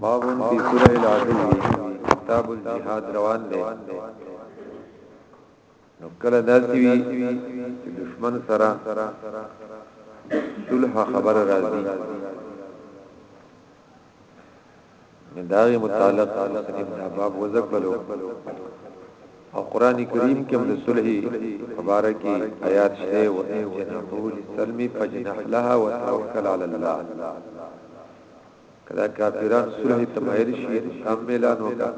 باب فی سوره العدو کتاب الجهاد روان دی نو کله داسي وي چې دشمن سره صلح خبر راځي نو دا غي متعلق مصنف دا باب وذکر او قران کریم کې د صلح مبارکي آیات شته او ان جنحو للسلم فجنح لها وتوکل علی الله کدا کافران صلح تمهیر شي تام اعلان وکا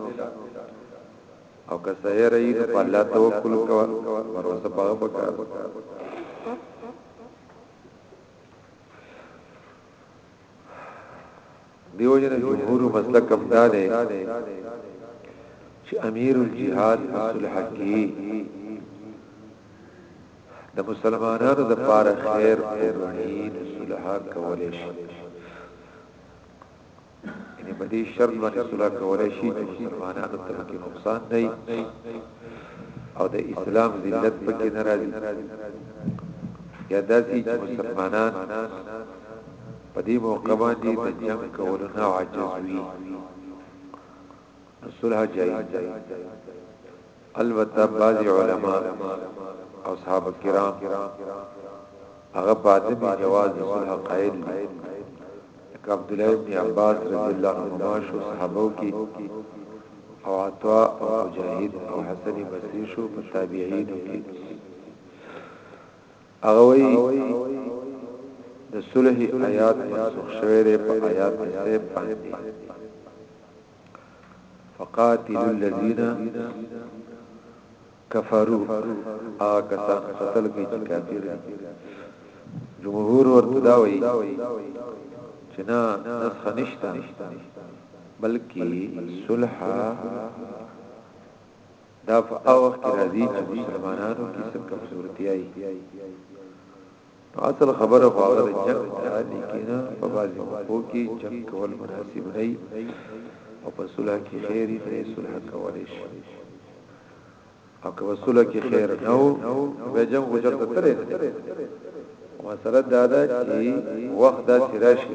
او که سهر ای په الله توکل کو باور پاغه پکا دیو جن جمهور مسلک هم دا دی چې امیر الجهاد مصلح کی د مسلمانانو د پاره خیر وګڼي نو صلح کولای شي یعنی په دې شرط باندې صلح کولای شي چې مسلمانانو ته کې نقصان نه او د اسلام ذلت پکې ناراضي یا داسي چې مسلمانان په دې موقع باندې د جنګ کولو نه عاجز وي نو صلح جایز ده البته بعض علما او صحاب کرام هغه په عدم جواز صلح قائل دي لکه عبد الله ابن عباس رضی الله عنهما شو صحابه کې او عطا او مجاهد او حسن بصری شو په تابعین کې هغه وایي د صلحې آیات منسوخ شوی دی په آیات د سیب باندې فقاتل الذین کفرو آ کسان قتل کی چې کافر جمهور ورته دا وایي چې نه نسخ نشته بلکې صلح دا په هغه وخت کې راځي چې مسلمانانو کې څه کمزورتیا وي نو اصل خبره خو هغه جنگ ده لیکن په بعضي موقعو کې جنگ کول مناسب نه او په صلح کې خیر دی صلح کولای شي او که وصله کې خیر نه او به جنگ خو چرته ترې مسله دا ده چې وخت دا سراشي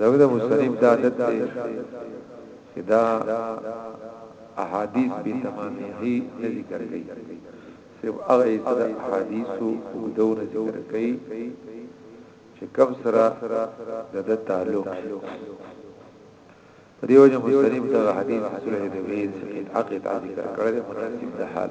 زوی د مصنف دا عادت دی چې دا احادیث به تمامه نه ذکر کوي صرف هغه تر احادیثو او دو نه ذکر کوي چې کوم سره د تعلق دیو جن مصنف دا حدیث سره د ویل چې عقیده ذکر کړل مناسب ده حال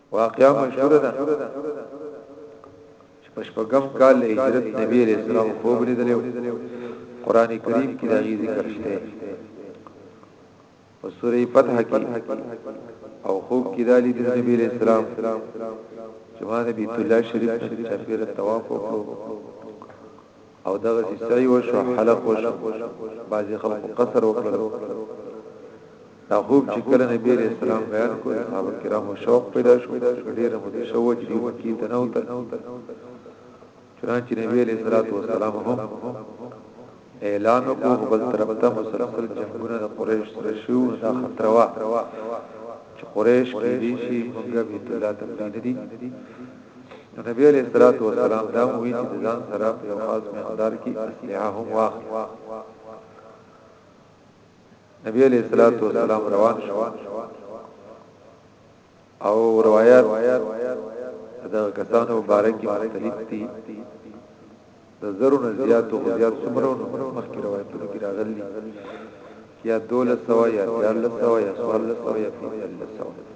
واقعا مشهور ده چې په شپږم کال له هجرت نبی عليه السلام خوب لیدل قرآن کریم کې دا غي ذکر شته په سورې فتح کې او خوب کې دا لیدل نبی عليه السلام چې ما نبی الله شریف چې چاپیره طواف وکړو او دغه چې سعی وشو حلق وشو بعضی خلق قصر وکړل دا خوب چې کله نبی علیہ السلام بیان کو صحابه کرامو شوق پیدا شو ډیر متشوه چې دی مکی ته نه وته چنانچه نبی علیہ الصلوۃ والسلام هم اعلان وکړ بل طرف ته مسلسل جنگونه د قریش سره شو دا خطر وا چې قریش کې دي شي موږ بیت الله ته نه دي نو نبی علیه الصلاۃ والسلام دا وی چې ځان سره په یو خاص مقدار کې اسلحه هم واخلي نبی علیه الصلاۃ والسلام روان شو او روایت دا کسانو مبارک مختلف دي د زرو نه زیات او زیات څومره مخکې روایتونه کې راغلي یا 1200 یا 1300 یا 1400 یا 1500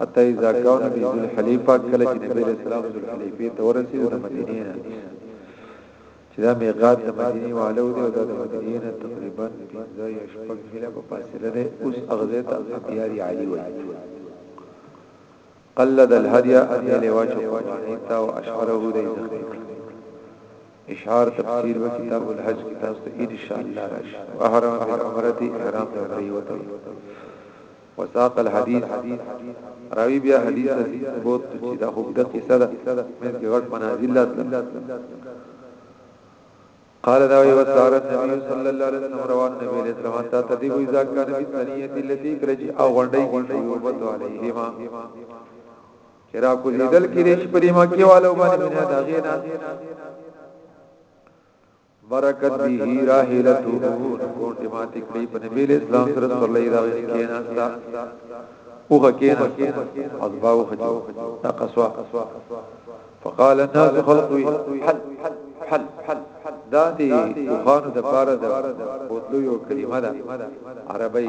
حتی اذا كان في ذو الحليفه کله چې نبی رسول الله ذو الحليفه ته ورسید د مدینې نه چې دا میقات د مدینې والو دی او د مدینې نه تقریبا 15 یا 16 میله په فاصله ده اوس اغزه ته اختیار علی وایي قلد الهدي ان لواچ قربانی تا او اشعره د اشعار تفسیر و کتاب الحج کتاب ته ان شاء الله راش احرام العمره احرام د عمره وته وساق الحديث راوی بیا حدیث بوت چې دا خوب د قصه ده مې کې غټ منازل لاتل قال دا وی وسار النبي صلى الله عليه وسلم روان نبی علیہ السلام ته تدی وی ذات کان فی ثنیه التي کرج او غړډی کې یوبت علیهما چرا کو لیدل کې ریش پریما کې والو باندې نه دا غینا برکت به راحلته کوټه ماته کړی په نبی اسلام سره صلی الله علیه وسلم کیناستا اوغه کیناستا اصبا او خجو تقصوا فقال الناس خلقوا حل حل حل دا دی خوانو د پاره د بوتلو یو کلمه ده عربی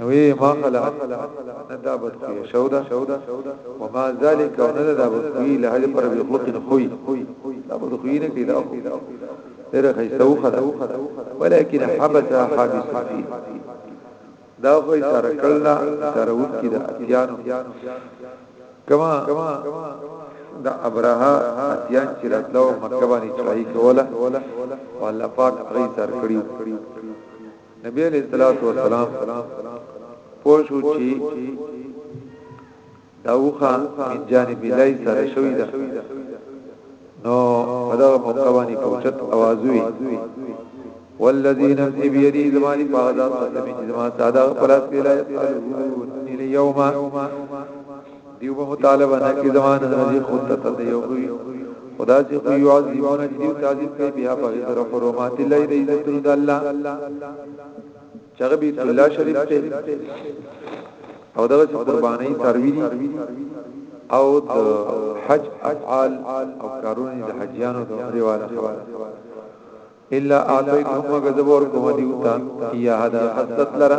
نوې ما خلا ندا بسکی شودا وما ذالک او ندا دا بسکی له هل پر به خلق خوی دا بسکی نه کیدا خو ډیره خیستو خدا ولیکن حبس حابس فی دا خو اشاره کړلا اشاره وکړه د اتیانو کما دا ابرها اتیان چې راتلو مکه باندې چړای کوله والله پاک غي تر کړیو نبی علیہ الصلوۃ والسلام پوه شو چې دا وخه من جانب لای سره شوې ده نو په دا موقع باندې پوښت اوازوي والذي نفسي بيدي زماني باغذات قسمي زمان ساده پلاس کې لا يسألون اليوم دیو به مطالبه نه کی زمانه نزی خود ته ته یو کوي خدا چې خو یو عظیمونه چې دیو تعظیم کوي بیا په سره حرمات الله دې عزت رد الله چغه بیت الله شریف ته او دغه قرباني سروي دي او د حج افعال او کارونه د حجانو د عمره والا خبره الا اعطيتهم غذبور کوم دیوتا یا هدا حسد لرا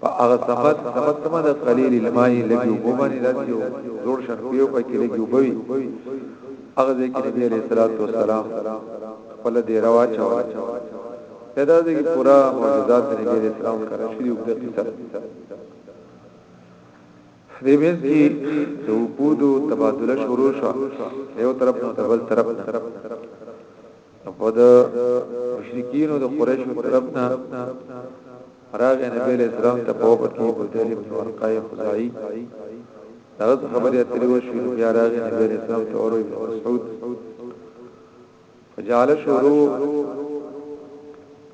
په هغه سمت سمت څه معنی قلیل الماء لګي او باندې داسې یو جوړ شن پیو پکې لګي او بوي هغه ځکه نبی عليه الصلاه والسلام خپل دی روا چا پیدا دي پورا معجزات نبی عليه السلام کرا شری وګد قصه دې مېز کې د وپودو تبادله شروع شو یو طرف نه بل طرف نه خو د مشرکینو د قریشو طرف نه راغ نبی علیہ السلام ته په وخت کې بدل ابن ورقای خدای دا خبره اترې وشو بیا راغ نبی علیہ السلام ته اور ابن مسعود فجعل شروع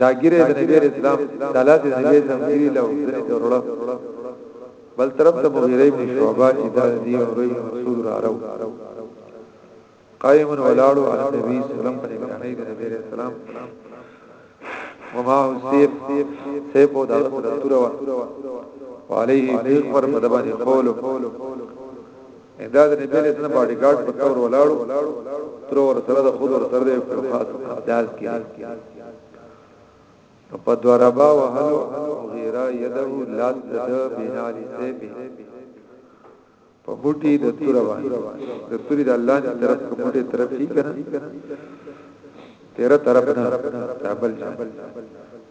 دا ګیره د نبی اسلام تعالی د نبی زمګری له وزنه درړه بل طرف ته مغیره ابن شعبہ چې دا دی او روي رسول را راو قائم ولاړو علی نبی سلام پر نبی د نبی اسلام وما سیف سیف او دغه توروا وعليه ذکر په دبا قول امداد نبی علیہ السلام باډي ګارد په تور ولاړو تر ور سره د خود ور سره د خپل خاص امداد کې په دوربا وهلو غیره یده لات د بنال سیبه په بوټي د تور باندې د توري د الله دی طرف په بوټي طرف شي کنه تیرا طرف نه تابل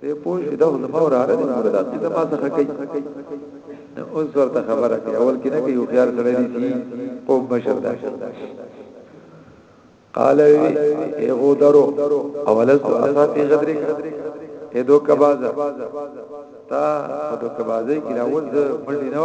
ته پوه شې دا زما وراره دی نور دا څه ما څخه کوي نو اوس ورته خبره کوي اول کې نه کوي یو خيار سره دي سي قوم مشر ده قال ای غو درو اولس اساتی غدری ای دو کباز تا دو کبازی کلا وز منډی نو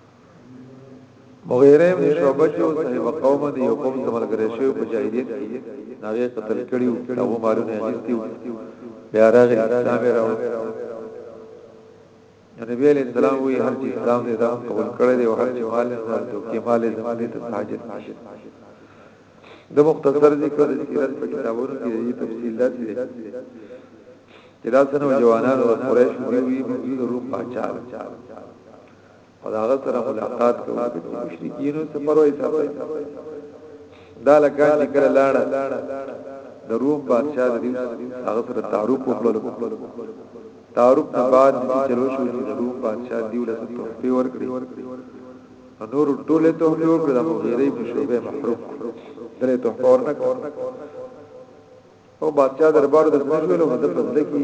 مغیره ابن شعبه چې صاحب قوم دی یو قوم څخه ملګری شو په جاهلیت کې هغه قتل کړیو هغه مالونه اخیستیو بیا راغی اسلام راو نبی علیہ السلام وی هر چې اسلام دې دا قبول کړی دی او هر چې مال دې دوکې مال دې باندې ته حاجت نشي د مختصر ذکر د سیرت په کتابونو کې دې تفصیل داسې دی چې دا څنګه جوانان او قریش وی وی موجود روح پاچا او هغه سره ملاقات کوو چې مشرکین څه پروايي ساتي دا لګان چې کله لاړه د روم بادشاہ د دې هغه سره تعارف وکړل تعارف نه بعد چې چلو شو چې د روم بادشاہ دی له تحفه ورکړي نور ټوله تحفه ورکړه د مغیره په شوبه محروم درې تحفه ورکړه او بادشاہ دربار د ځنګلو مدد بدل کی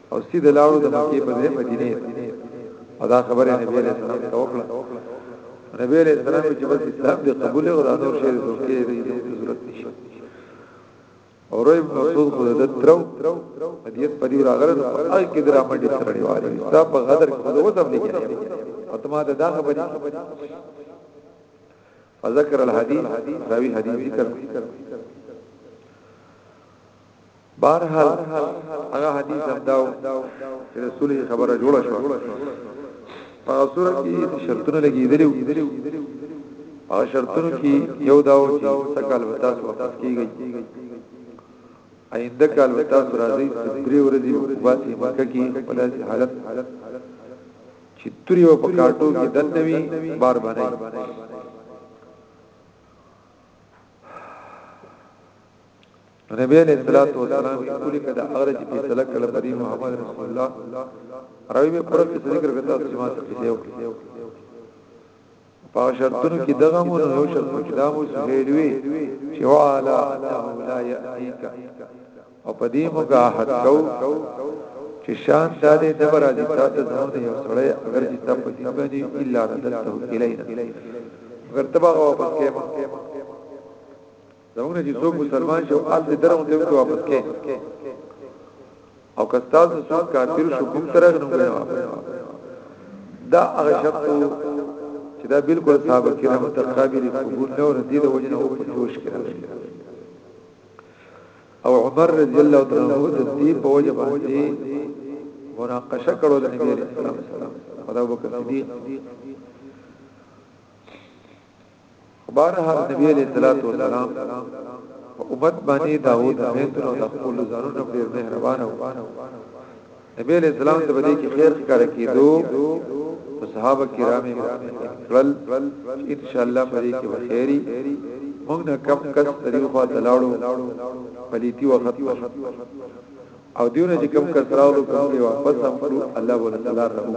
او سید لاړو د مکه په ځای مدینه او دا خبره نبی علیہ السلام ته وکړه نبی علیہ السلام چې بس اسلام دې قبول او دا نور شی دې کې دې ضرورت نشته او روي مسعود خو د ترو حدیث پدی راغره نو هغه کې درا منډي ترړي واره دا په غدر کې خو وسم نه کېږي او ته ما دا دا خبرې فذكر الحديث راوي حديث ذکر بهرحال هغه حدیث هم داو چې رسول خبره جوړه شو په صورت کې شرطونه لګیدلې او شرطونو کې یو داو چې سکل وتا سو واپس کیږي آینده کال وتا سو راځي درې ورځې وباسي مکه کې په داسې حالت چې توري او پکاټو کې دنوي بار باندې نبی علیہ الصلوۃ والسلام کلی کده هغه چې په سلک کله بری محمد رسول الله راوی به پر څه ذکر کړه چې ما څه کیسه وکړه په شرطونو کې دغه مو نو شرط کې دا مو سهیلوي چې والا لا یاتیک او په دې موګه حد کو چې شان دادې دبر راځي تاسو زموږ دی یو سړی اگر چې تاسو په دې باندې الا ردته الینا اگر تبا واپس کې زموږ نه چې څوک مسلمان شو اصل درغه ته وکړو واپس کې او کستا ته څوک کافر شو کوم طرح نه غواړي واپس دا هغه شرط چې دا بالکل صاحب کرام ته قابل قبول نه ور دي د وجنه او په جوش کې راغلي او عمر رضی الله تعالی عنہ د دې په وجه باندې مناقشه کړو د نبی رسول الله او ابو بکر صدیق بار هر نبی علیہ الصلوۃ والسلام امت باندې داوود مهتر او د خپل ځانونو ډیر مهربان و نبی علیہ السلام ته بده کې خیر ښکار کیدو او صحابه کرام خپل ان شاء الله پرې کې وخیری موږ نه کم کس طریقو ته لاړو پلیتی وخت او دیونه چې کم کس راوړو کوم واپس هم الله ولا تعالی رحم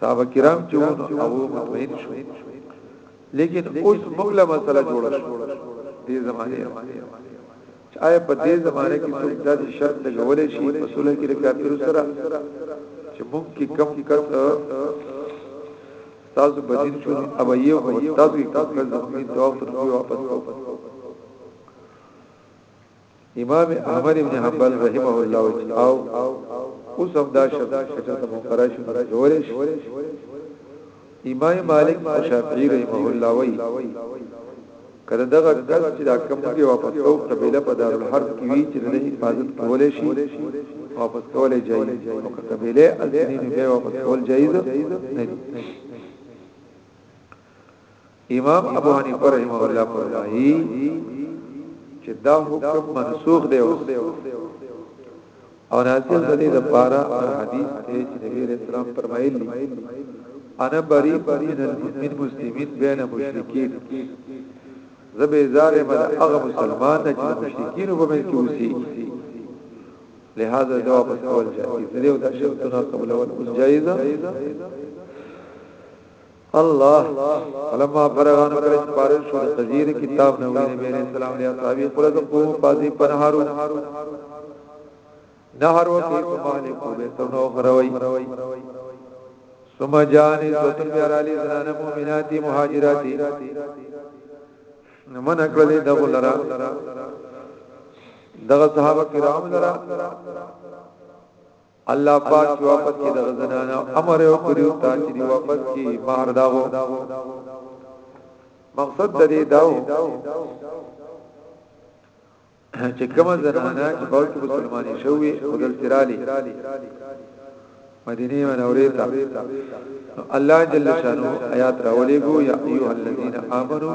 صحابه کرام چې وو هغه مطمئن شو لیکن اوس موږ له مسله جوړ شو دې زمانه چې آیا په دې زمانه کې څوک د شرط لګولې شي په سولې کې د کافر سره چې موږ کې کم کس تاسو بدین شو او یو تاسو یې کم کس زموږ ته واپس واپس امام احمد ابن حنبل رحمه الله او اوس هم دا شرط کچرت منقرا شو جوړې شو امام مالک او شافعي رحمه الله وی کله دغه کس چې دا کم کې واپس او قبيله په دار الحرب کې وی چې د حفاظت کولې شي واپس کولې جایز او قبيله التنين به واپس کول جایز نه دي امام ابو حنیفه رحمه الله فرمایي چې دا حکم منسوخ دی او نازل دی د پارا حدیث ته چې نبی رسول الله فرمایلی انا بری من المؤمن مسلمین بین مشرکین زبې زارې مده هغه مسلمان چې مشرکین په من کې اوسي لہذا جواب استول جائز دی او دا شرطونه قبول او جائز الله فلما فرغان کله چې فارغ شو د تفسیر کتاب نو نبی علیہ السلام علیه صحابي قل د قوم پازي پنهارو نهر او کې کومه کو به تنو غروي ثم جاني سوتن بیا علی زنان مؤمناتی مهاجراتی من کړل دغه لرا دغه صحابه کرام لرا الله پاک چې واپس کې د زنانه امر او کړیو تا چې دی واپس کې مہر داغو مقصد د دې داو چې کوم زنانه چې په کې مسلمانې شوې او دل ترالی مدینه منورې ته الله جل شانو آیات راولې ګو یا ایه الذین آمنو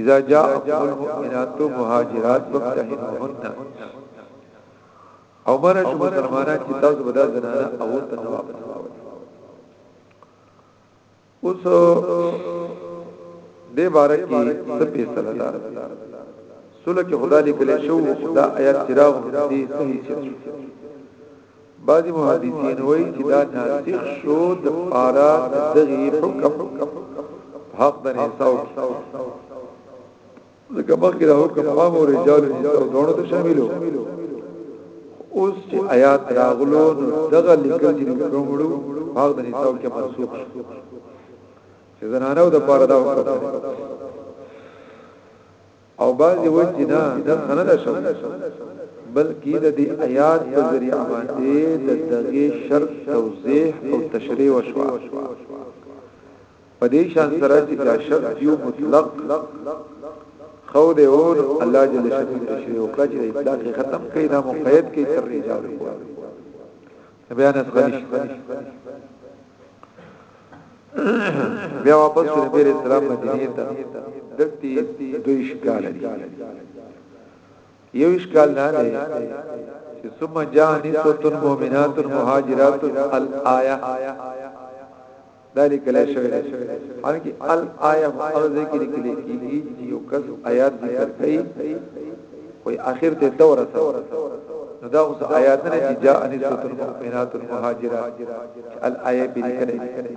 اذا جاء المؤمنات مهاجرات فامتحنوهن او مانا چې مسلمانان چې تاسو به دا زنانه او ته نه واپس راوړي اوس دې باره کې څه فیصله ده سوله کې خدا لیکل شو خدا آیات چراغ دې صحیح شو بعضی محدثین وایي چې دا ناسخ شو د پارا دغه حکم حق د نساو ځکه مخکې دا حکم عام او رجال او دوړو ته شاملو اوس چې آیات راغلو نو دغه لیکل چې حکم وړو هغه د نساو کې منسوخ شو چې زنانو د پاره دا حکم او بعضی وجه نه د خنه ده شو بلکې د دې آیات په ذریعہ باندې د دغه شرط توضیح او تشریح وشو په دې شان سره چې دا شرط یو مطلق خو دی او الله جل شانه تشریح وکړه چې اطلاق ختم کړي دا مقید کې تر رجال کوه بیان اسغنی بیا واپس شو نبی علیہ السلام مدینه ته دلتی دوی شکال دي یو شکال نه دی چې ثم جاء نسوة مؤمنات مهاجرات الآیه دا لیکل شوی دی حالانکه الايه او ذکر لیکل کیږي چې یو کس آیات ذکر کوي خو اخر ته دور سره نو دا اوس آیات نه چې جاء نسوت المؤمنات المهاجرات الايه به لیکل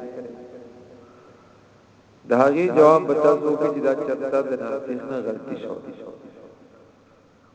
د هغه جواب به تاسو کې چې دا چرته د ناسخ نه غلطي شو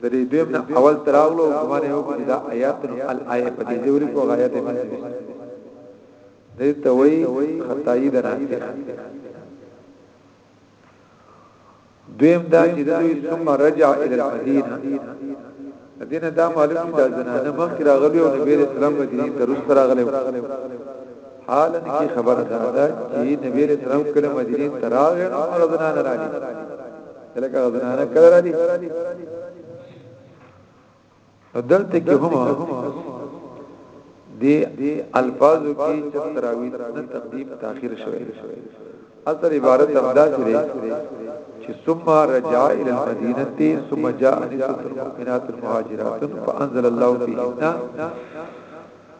د دې دویم نه اول تراغلو ګمان یو کې دا آیات الایه په دې ځوري کو غایت نه دي دې ته وای خدای د راځي دویم دا چې دوی ثم رجع الى المدینه دینه دا معلوم دا زنانه مخکې راغلی او نبی رسول الله مدینه ته رسول راغلی حالن کی خبر ده چې نبی رسول الله کله مدینه ته راغی او زنانه راغلی لکه زنانه کله راځي دلته کې هم دی الفاظو کې چې تراوی نه تقدیم تاخير شوی اصل عبارت ابدا سره چې ثم رجع الى المدينه ثم جاء نساء المؤمنات المهاجرات فانزل الله فيهن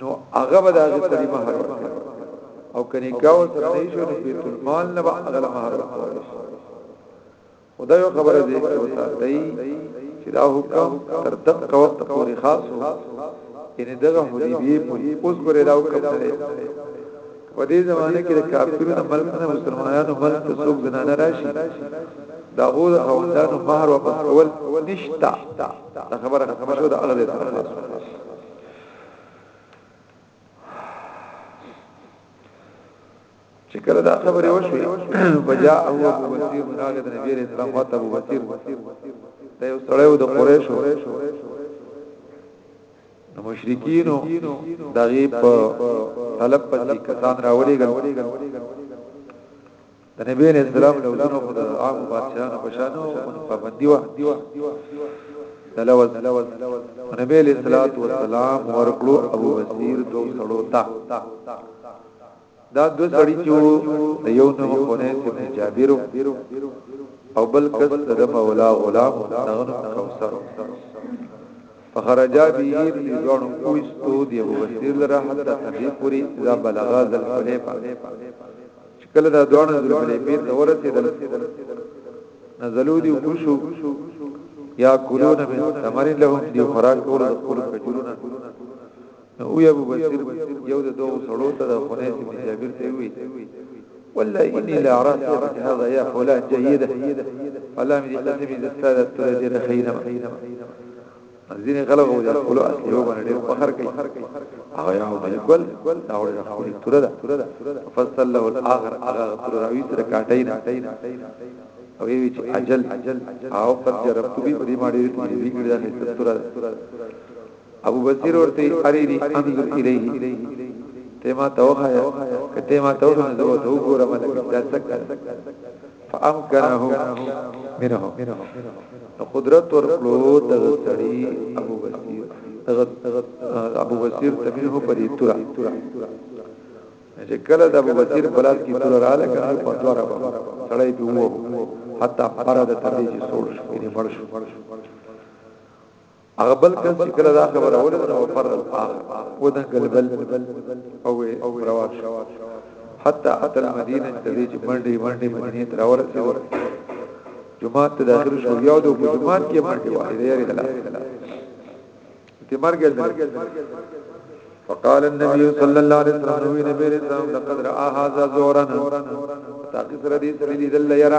نو هغه به د هغه پرې مہر ورکړي او کني کاو سره نه شو نو بیت المال نه به هغه مہر ورکړي خدای یو خبره دې کې وساتای چې دا حکم تر دغه وخت پورې خاص و ان دغه حدیبیه پورې اوس ګره دا حکم نه په دې زمانه کې د کافرونو ملک نه مسلمانانو ملک ته څوک زنانه راشي دا غو د خوندانو مہر واپس کول نشتا دا خبره ختمه شو دا هغه دې سره چې کله دا خبره وشوه بجا او ابو بصیر راغی د نبی رسول الله خاطر ابو بصیر ته یو سړی و د قریشو نو مشرکین دغه په طلب پسې کسان راولېګل د نبی علیہ السلام له وجنو خود عام بادشاہانو بشانو ان پابندی وا دلوز نبی علیہ الصلات والسلام ورکړو ابو بصیر دو سړو تا دا دو سړی چې د یو نو خونه چې جابر او بل کس د مولا غلام دغنو کوثر فخرجا به دې ځوان کوستو دی ابو بصیر لره حتی تبي پوری ذا بلغا ذل حلیفه کله دا دوه نزل بلې پیر ته ورسېدل نزلو دی کوشو یا کولون من ثمر لهم دی خوراک کول د خپل کجورونه او یا ابو بصیر یو د دوه سړو ته د خنیس بن جابر ته وی ولا اني لا ارى سيرك هذا يا فلان جيده فلا من يقدم اذا استاذت لدينا خيرا ځینې خلک وو د خپل اخیرو باندې ډېر فخر کوي هغه یو بالکل دا وړي د خپل تر ده فصل له الاخر هغه تر راوي تر کاټای نه او وی چې اجل او قد جربت به دې ما ډېر تجربه کړې ده تر ابو بصیر ورته اری دی انظر الیه ته ما توخه کته ما توخه نو ته وګوره مله دا څه فامکنه منه قدرت ورکلو دغه سړی ابو بصیر دغه ابو بصیر تمنه پرې تورا چې کله د ابو بصیر بلاس کی تور را لګا په دوه را سړی په وو حتا فرد تدې چې سوړ شو یې مړ شو هغه بل کس چې کله دا خبره وله نو پر الفاظ ودا قلبل او او روان شو حتی اتل مدینه ته دې چې منډي منډي مدینه تر ورسېدو جمعه ته داخل شو یو د جمعه کې منډي وایي لري خلاص دې مرګ فقال النبي صلى الله عليه وسلم نبي نبي رسول لقد راى هذا زورا تاقص ردي سري دل يرى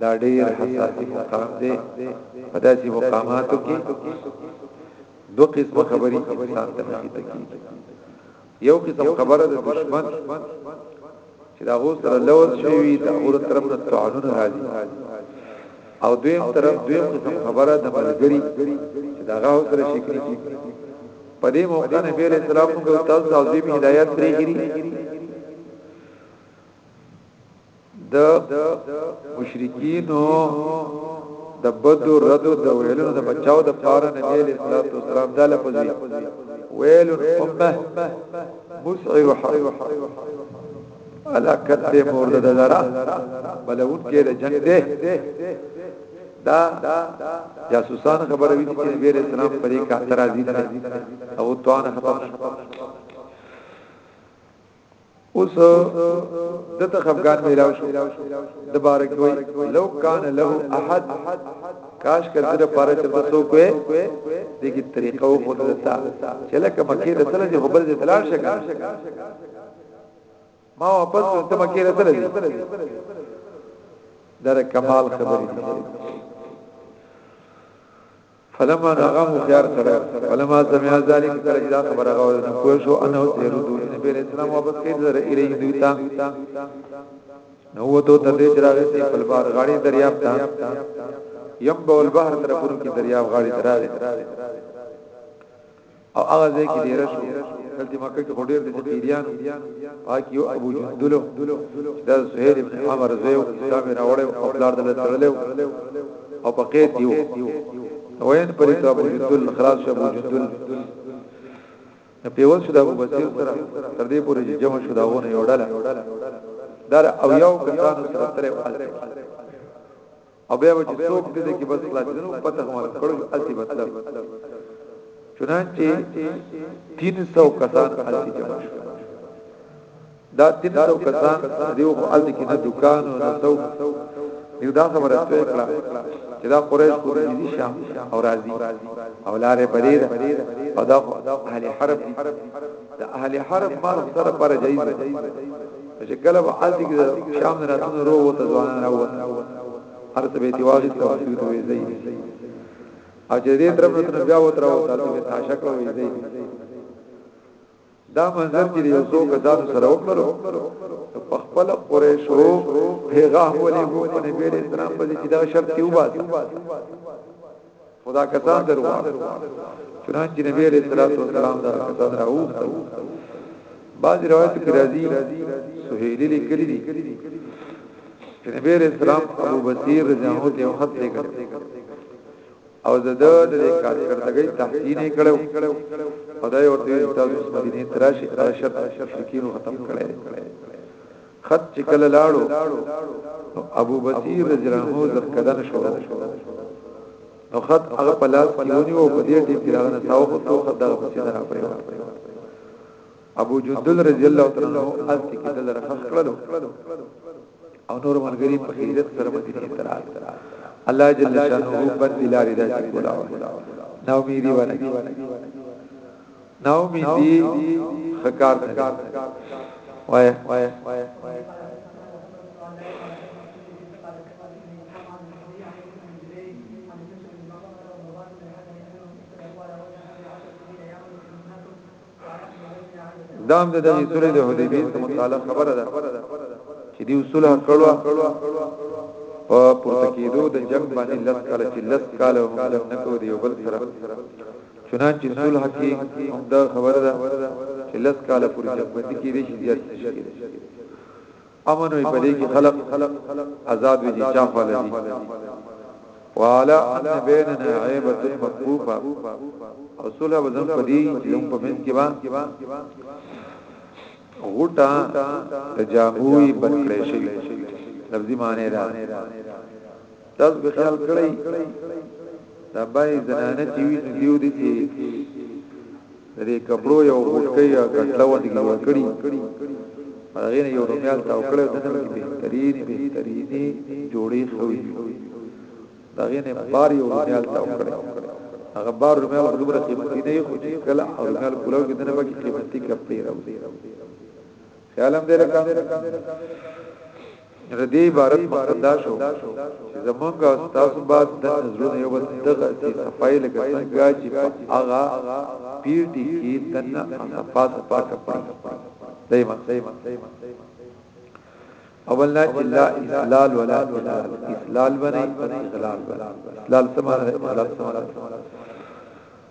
دا ډیر حساس مقام دی په داسې مقاماتو کې دوه قسم خبرې انسان ته نه کیږي یو قسم خبره د دشمن چې دا هو سره لوز شوی دا اور طرف نه تعانون راځي او دویم طرف دویم قسم خبره د ملګری چې دا غو سره شکرې کی په دې موقع نبی علیہ السلام موږ تاسو او دې هدایت پرې کړی د مشرکینو د بدو ردو د ویلو د بچاو د پاره نبی علیہ الصلوۃ والسلام د لفظ ویل امه مسعر حرب الا کته مورد د لرا بلون کې د جنگ ده دا جاسوسان خبره وی چې نبی علیہ السلام پرې کا اعتراض دي او توان ختم اوس دته خفقان ملاو شو د بارک وی لو کان له احد کاش کړه د پاره چې تاسو کوی دغه طریقه او خود دتا چې لکه مکه د تل دی خبر دې تلار شګه ما واپس ته مکه د تل دی در کمال خبرې فلما نغه هوښیار سره فلما سمع ذلك کله چې دا خبره غوړ نه کوی شو انه تیر دوی نبی اسلام واپس کړي در الی دوی ته نو وته تر دې چراغې په بلبار غاړي دریاب ته یم بول بحر طرفونو کې دریاب غاړي دراغې او هغه ځای کې ډیر شو دلته مکه کې ډیر د پیریان واکیو ابو جندل د زهیر ابن عمر زیو اسلام راوړ او بلار دل تړل او په قید دیو وین پرې ته ابو جندل خلاص شو ابو جندل په یو څه د ابو بصیر سره تر دې پورې جمع شو دا ونه یو ډله دار او یو کسان سره تر اول او بیا به چې څوک دې کې بس خلاص نه پته هم کړو اسی مطلب چنانچه 300 کسان اسی جمع شو دا 300 کسان دیو خو اسی کې نه دکان او نه څوک یو دا خبره توې کړه چې دا قریش کو دي شام او راضي او لارې پرې ده او دا اهل حرب دي دا اهل حرب مال سره پر جایز چې کله به حالت کې شام نه راتلو رو وته ځوانان راوته هر څه به دیواغی ته وسیو ته وی زی او چې دې طرف ته بیا وته راوته ته به تاشک وی زی دا منظر چې یو څو کسان سره وکړو په خپل قریشو پیغام ولې وو په نبی اسلام په دې چې دا شرط یو باسه خدا کسان درغوار چنانچه نبی علیہ الصلوۃ والسلام دا کسان راوستل بعض روایت کې راځي سہیلی لیکلی دي چې نبی علیہ السلام ابو بصیر رضی الله عنه یو خط لیکل او د د د کارکړتګۍ تحسین کړو او دا یو ورته تاسو مدینه تراشی ارشد شرکینو ختم کړي خط چې کله لاړو ابو بصیر رضی الله عنه زکدن شو نو خط هغه په لاس کې ونیو او په دې ټیم کې راغنه تاو خو تو خط دغه په سینه راپرې ابو جندل رضی الله تعالی عنہ اس کې کېدل رخص کړلو او نور مرګري په خیرت سره مدینه ته راغله الله جل شانه بد بلاری دا چې کولاو نو میری ورنه ناو می دی خکار نه وای دام د دې سورې د حدیبین کوم تعالی خبره ده چې دی اصول کړو او پورته کېدو د جنگ باندې لس کاله چې لس کاله هم نه کو دی بل سره چنانچه صلح کې هم دا خبره ده چې لس کاله پورې جنګبندي کې دي چې زیات شي امن وي په دې کې خلق آزاد وي چې چا خپل دي وعلى ان بيننا عيبه مخفوفه او صلح وزن پدی چې هم په منځ کې با غټه تجاوی بنکړې شي لفظي معنی دا تاسو به خیال کړئ دا باندې زنانه چې وي نو دیو دي چې دې کپړو یو غټکې یا کټلا ودی جوړ کړی هغه نه یو رومیال تاو کړو د نن کې بهترین بهترینی جوړې خوې دا غې نه بار یو رومیال تاو کړو هغه بار رومیال په دومره قیمتي نه خو چې کله او رومیال کولاو کې دنه باندې قیمتي کپړې راوځي خیالم دې لکه نو دې عبارت مقصدا شو چې زمونږ او تاسو بعد د نظرونو یو دغه سي صفای لکه څنګه چې هغه پیټي کې دنه صفات پاک پاک دایمن دایمن دایمن اول نه چې لا اسلال ولا اسلال اسلال بنه اسلال بنه اسلال سمانه اسلال سمانه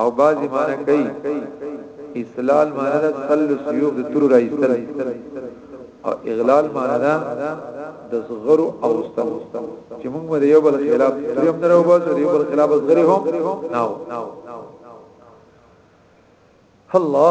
او بعضی معنی کوي اسلال معنی ده سل سیوف د تور راستل او اغلال معنی ده د صغر او استل چې موږ د یو بل خلاف تریم نه راو باسو د یو بل خلاف صغری هم ناو الله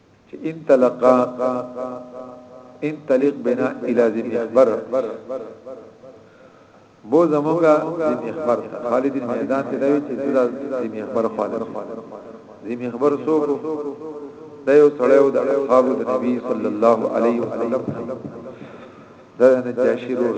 چې انطلقا انطلق بنا الى ذي مخبر بو زمونږه ذي مخبر خالد میدان ته دی چې دا ذي مخبر خالد ذي مخبر څوک دا یو سړی و د اصحاب النبي صلی الله علیه وسلم دا نجاشی روح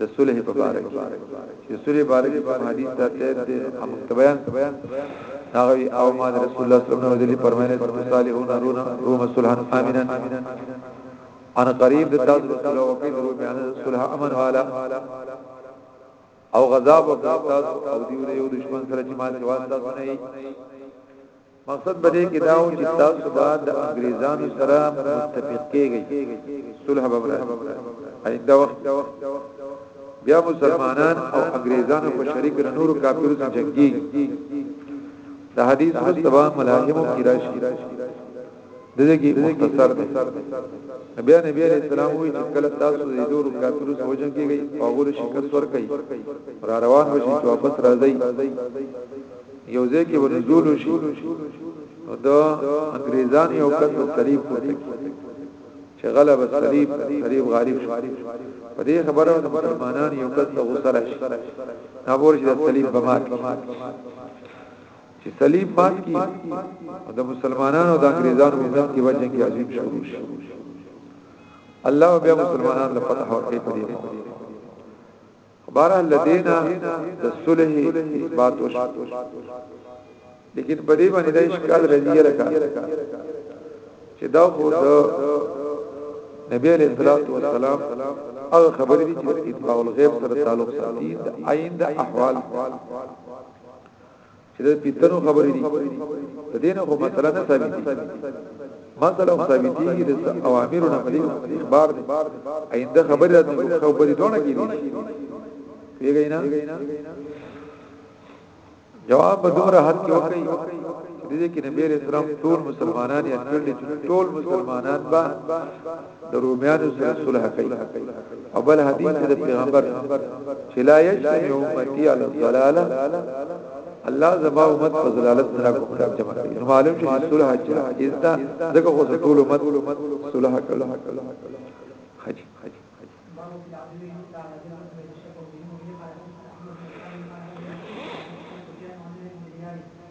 د صلح په باره کې چې صلح باره کې کوم حدیث دا ته د حق بیان هغه او ما رسول الله صلی الله علیه وسلم فرمایله چې صالحون رونا روم صلح امنا انا قریب د تاسو رسول الله وکړي درو بیان صلح امن والا او غضب او تاسو او دیو یو دشمن سره چې ما سوا تاسو نه مقصد بده کې دا و چې تاسو به د انګريزانو سره متفق کېږئ صلح به راځي اینده وخت بیا مسلمانان او انګريزانو په شریک له نورو کافرو سره جنگي د حدیث مستوا ملاهم کی راشي دغه کې مختصر دی نبی نبی علیہ السلام وی چې کله تاسو د دور کافرو سره وجنګ کیږئ او غوړي شکست ور کوي را روان وشي چې واپس راځي یو ځای کې ونزول شي نو دا انګريزان یو کس صلیب پورته کی چې غلبه صلیب صلیب غالب شو په دې خبره مسلمانان یو کس ته غوسه راشي نه ور چې صلیب به مات چې صلیب مات کی د مسلمانانو د انګريزانو په منځ کې وجه کې عظیم شروع شي الله بیا مسلمانان له فتح ورکړي په دې خبره لدینا د صلح اثبات وشو لیکن په دې باندې د اشکال راځي لکه چې دا خو د نبی علیہ الصلوۃ والسلام هغه خبرې دي چې اتباع الغیب سره تعلق ساتي د آینده احوال چې د پیتنو خبرې دي د دې نه خو مسله نه ثابتېږي مسله هم ثابتېږي د اوامرو نه ملي اخبار دي آینده خبرې راځي خبرې دونه کېږي پیږی نه جواب به دومره حد کې وکړي دې کې نبی رسول ټول مسلمانان یا ټول مسلمانان با د روميانو سره صلح کوي او بل حدیث کې د پیغمبر چې لا یجتمع امتی علی الضلاله الله زما امت په ضلالت سره کوم جمع کوي نو معلوم شي صلح چې ازدا دغه خو ټول امت صلح کړه حج حج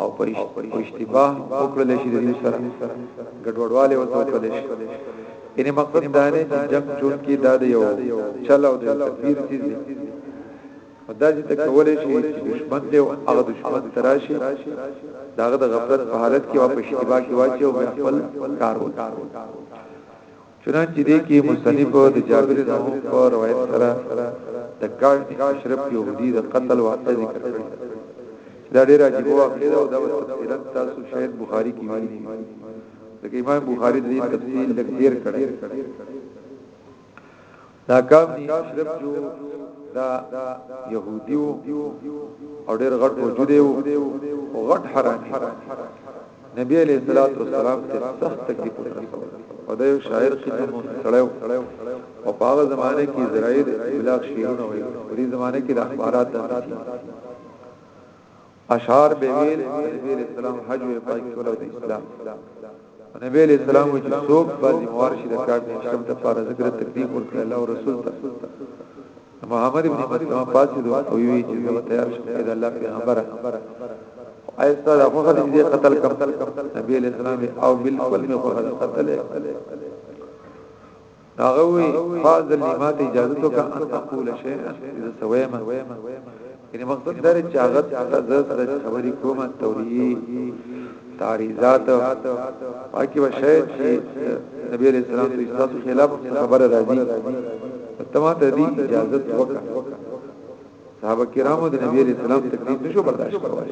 او په اشتباه وکړل شي د دې سره ګډوډواله وته وکړل شي یعنی مقصد دا نه چې جنگ چون کې دا د یو چل او د تدبیر چیز دی دا چې تکول شي چې دشمن دی او هغه دشمن تراشي داغه د غفلت په حالت کې او په اشتباه کې واچي او خپل کار وکړي چنانچه دې کې مصنف د جابر نه هم په روایت سره د کعب بن اشرف یهودي د قتل واقعه ذکر کړې چې دا ډېر عجیب واقعه ده او دا تفصیلا تاسو شاید بخاری کې ویلي ځکه امام بخاری دې تفصیل لږ ډیر کړی دا کم دی اشرف جو دا يهوديو او ډېر غټ موجود یو او غټ حرام نبی علیہ الصلوۃ والسلام ته سخت تکلیف ورکړ او دا یو شاعر قسم سړیو او په هغه زمانه کې اسرائیل بلاغ شیرونه وي په دې زمانه کې د اخبارات داسې اشعار به ویل نبی علیہ السلام حج وی پای کولو د اسلام نبی علیہ السلام چې څوک په ذمہوار شي د کار نه شم د پاره ذکر تقدیم ورکړ الله او رسول ته محمد ابن مسلمه پاتې دوه او وی چې زه تیار شم د الله پیغمبره ایستا د خوخه دې قتل کم نبی علیہ السلام او بالکل می خوخه قتل هغه وی خاص د لمات اجازه تو کا ان تقول شيء اذا سويما یعنی مقصد دا چې هغه د سره خبرې کومه توریه تعریضات باقي وشه چې نبی علیہ السلام د اسلام خلاف خبره راځي تمه ته دی اجازه وکړه صحابه کرامو د نبی علیہ السلام تکلیف نشو برداشت کولای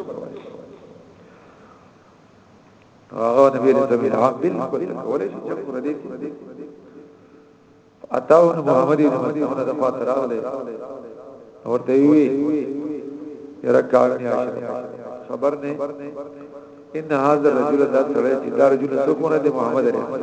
هغه نبی له سمې حق بالکل کولای شي چې پر دې اتاو نو محمد بن مسلمه د فات راغله ورته وی یره کار نه خبر نه ان هاذا الرجل ذات سره چې دا رجل څوک نه دی محمد رسول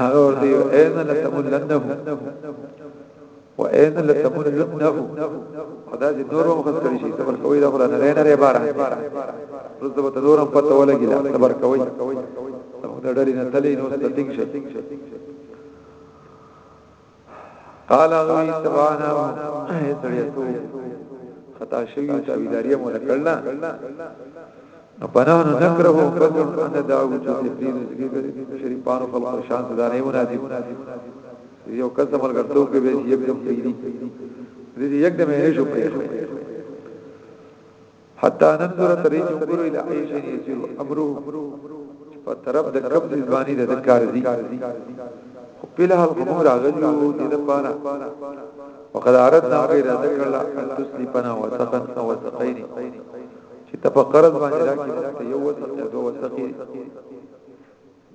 هغه ورته یو اين لتملنه و اين لتملنه خدا دې نور هم خس کړی شي صبر کوي دا خلا نه نه ری بار رسته به نور هم پته ولګی لا صبر کوي دا ډېر نه تلې نو ستټینګ شي قال غوی تبانا سړیتو خطا شوی تابعداري مو نکړلا نو پناه نو نکره فضل ان داو چې پیر شریفانو خلق شان دارې مناسب یو کس عمل کرتو کې به یکدم پریری دې یکدم یې شو پریری حتا نن ګره ترې چې ګورو اله عيش يسير امره په طرف د کم ځواني د کار دي خو په له حکم راغلی وو د لپاره وقد عرضنا غیر ذکر لا ان تسلفنا وسقا او وسقين چې تفقرت باندې راکې یو وسق او دوه وسقې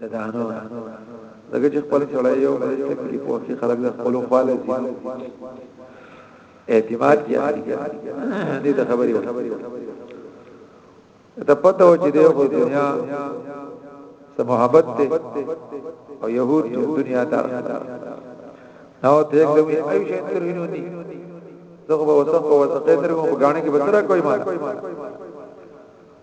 د دانو دغه چې خپل سره یو بل تکلیف او خي خلک د خپل خواله دي اعتماد کیږي دې ته خبرې وایي ته پته و چې دیو دنیا سه محبت ته او يهود دنیا دار نو ته یکدم ایو شي تر هینو دي زغه وسخه وسخه تر کوم غاڼه کې بتره کوي ما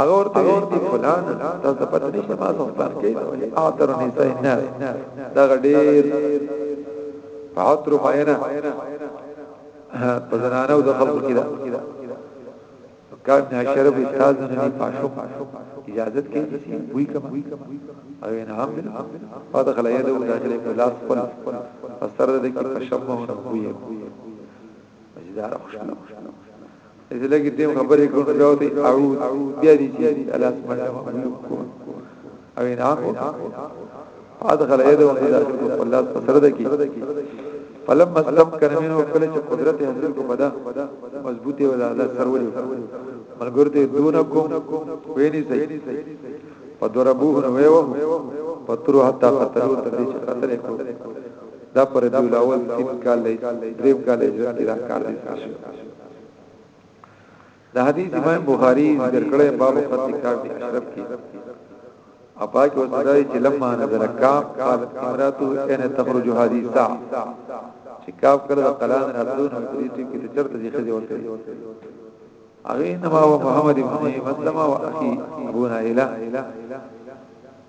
هغه ورته وی چې فلان تاسو پته نشته ما څو پلان کوي او تر نه ځای نه دا ډېر فاتر پاینا په زنانه او د خلکو کې دا کار نه شرف استاد نه پاشو اجازه کې وی کوم او نه هم فاده خلایده او داخله په لاس خپل اثر د کې په شبمه نه وی مزیدار خوشاله اذ لګي دې خبرې کو جواب دی او بیا دې چې الله سبحانه و تعالی کو او نه کو ادخل يده في داخل الله سره ده کی فلم مسلم کرمنو کله چې قدرت حاصل کو بدا مضبوطه ولا الله سرولي ملګر دې دون کوم ویني سي په دربوه نو ویو پترو حتا قتلو تدې چې قتل کو دا په ربیع الاول تیت کال دی دریم کال هجرت کې دا کار دی شو دا حدیث امام بخاری ذکر کړی باب فتح کعب کې اشرف کې اپا کې وځدای چې لمما نظر کعب قال امراته ان تخرج هذه الساعه چې کعب کړه د قلان راتلون او دې ټی کې چرته ځخه دی ورته اغه نما محمد ابن مسلمه واخي ابو نائله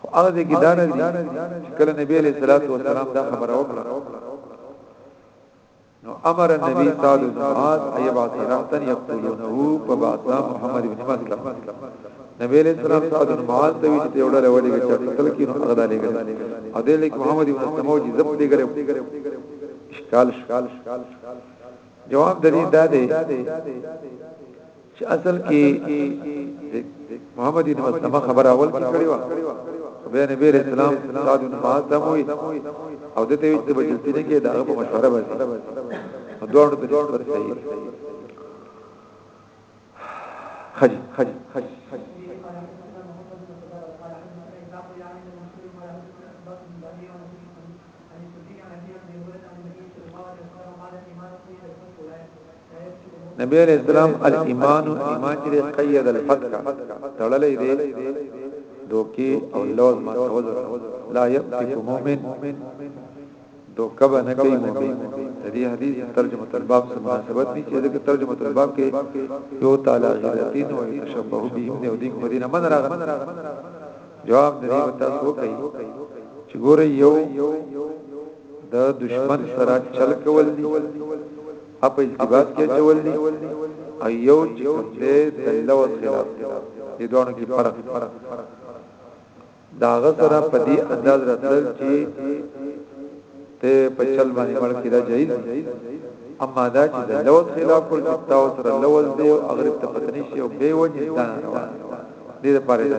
خو هغه دې کې دار دي کله نبی علیہ الصلوۃ والسلام دا خبره وکړه نو امر النبي صاد بن معاذ ايبعث رهطا يقتلونه فبعث محمد بن مسلم نبی علیہ السلام صاد بن معاذ ته وی چې وړه لولې چې قتل کین او هغه دالې ګل او دې لیک محمد بن مسلم او جذب دې ګره اشکال اشکال اشکال جواب د دې دا دی چې اصل کې محمد بن مسلمه خبر اول کې کړی و بیا نبی رسول الله صاد بن معاذ ته وی او دته وی چې بجلتی نه کې دا په مشوره باندې دوه ډول صحیح خج خج خج خج نبی علیہ السلام الایمان ایمان چې قید الفتح تړلې دی دوکي او لوز ما توزر لا یفتح مؤمن دوکه به نه کوي مؤمن د دې حدیث ترجمه الباب سره مناسبت دي چې د ترجمه الباب کې یو تعالی غیرتین او تشبه به دی او دې په دې نه من راغ جواب دې وتا سو کوي چې ګوره یو د دشمن سره چل کول دي اپ التباس کې چول دي او یو چې د لوز خلاف دي دوه کې فرق د هغه سره په دې انداز راتلل چې ته په چل باندې مړ کړه جایز اما دا چې د لوز خلاف کول چې تاسو سره لوز دی او اغرب ته پته نشي او به وجه دا روان دي د پاره دا